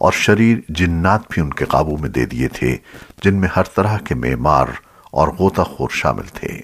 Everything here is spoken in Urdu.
اور شریر جنات بھی ان کے قابو میں دے دیے تھے، جن میں ہر طرح کے معمار اور غوطہ خور شامل تھے۔